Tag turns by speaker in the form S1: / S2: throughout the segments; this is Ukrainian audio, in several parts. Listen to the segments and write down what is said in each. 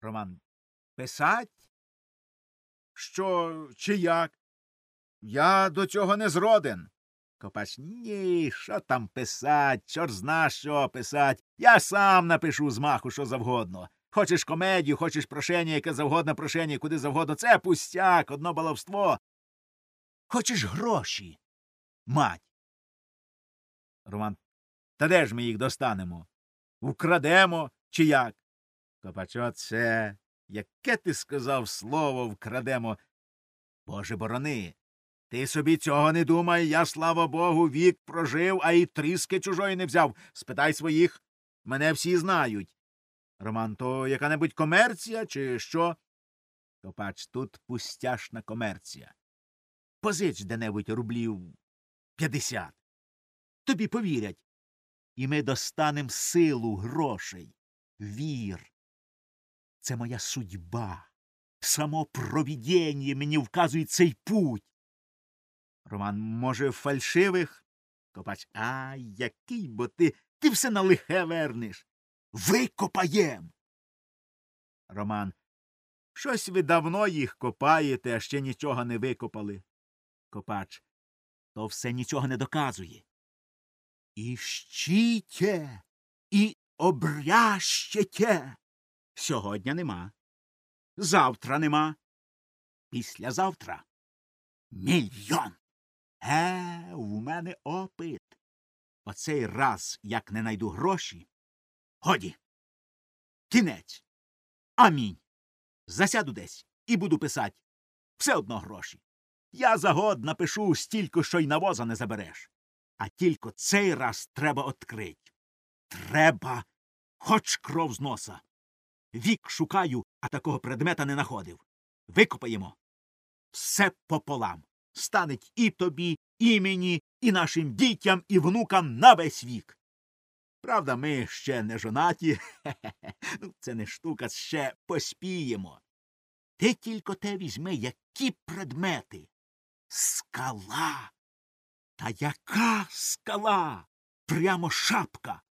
S1: Роман. Писать? Що, чи як? Я до цього не зроден. Копач. Ні, що там писать, чорт зна що писать. Я сам напишу з маху, що завгодно. Хочеш комедію, хочеш прошення, яке завгодно прошення, куди завгодно. Це пустяк, одно баловство. Хочеш гроші? Мать. Роман. Та де ж ми їх достанемо? Вкрадемо чи як? Копач, оце. Яке ти сказав слово вкрадемо? Боже борони. Ти собі цього не думай, я, слава Богу, вік прожив, а й тріски чужої не взяв. Спитай своїх. Мене всі знають. Роман, то яка небудь комерція, чи що? Копач, тут пустяшна комерція. Позич де-небудь рублів п'ятдесят. Тобі повірять. І ми достанем силу грошей. Вір. Це моя судьба. Само провідіння мені вказує цей путь. Роман, може, фальшивих? Копач. А, який бо ти. Ти все на лихе вернеш. Викопаєм. Роман. Щось ви давно їх копаєте, а ще нічого не викопали. Копач. То все нічого не доказує. І щите, і обрящете. Сьогодні нема. Завтра нема. Післязавтра мільйон. Е, у мене опит. Оцей раз, як не найду гроші. Годі. Кінець. Амінь. Засяду десь і буду писать. Все одно гроші. Я за год напишу стільки, що й навоза не забереш. А тільки цей раз треба открить. Треба, хоч кров з носа. Вік шукаю, а такого предмета не находив. Викопаємо. Все пополам. Станеть і тобі, і мені, і нашим дітям, і внукам на весь вік. Правда, ми ще не жонаті. Ну, це не штука, ще поспіємо. Ти тільки те візьми, які предмети. Скала. Та яка скала? Прямо шапка.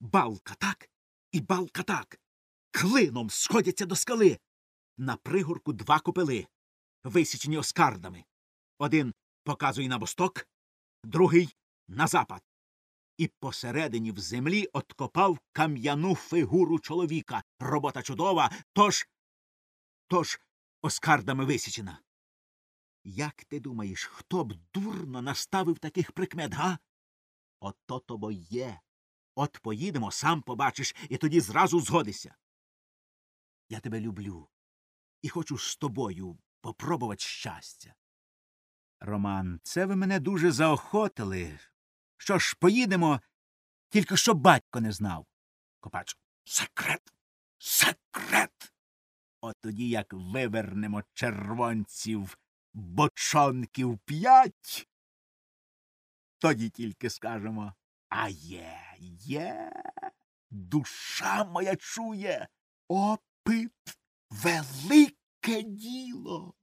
S1: Балка так і балка так. Клином сходяться до скали. На пригорку два копели, висічені оскардами. Один показує на восток, другий на запад. І посередині в землі откопав кам'яну фигуру чоловіка. Робота чудова, тож. тож оскардами висічена. Як ти думаєш, хто б дурно наставив таких прикмет, га? Ото тобо є. От поїдемо, сам побачиш, і тоді зразу згодися. Я тебе люблю і хочу з тобою попробувати щастя. Роман, це ви мене дуже заохотили. Що ж, поїдемо, тільки щоб батько не знав. Копач. Секрет. Секрет. От тоді як вивернемо червонців бочонків п'ять, тоді тільки скажемо А є, є, душа моя чує, опит велике діло.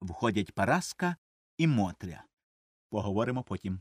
S1: Входять Параска і Мотря. Поговоримо потім.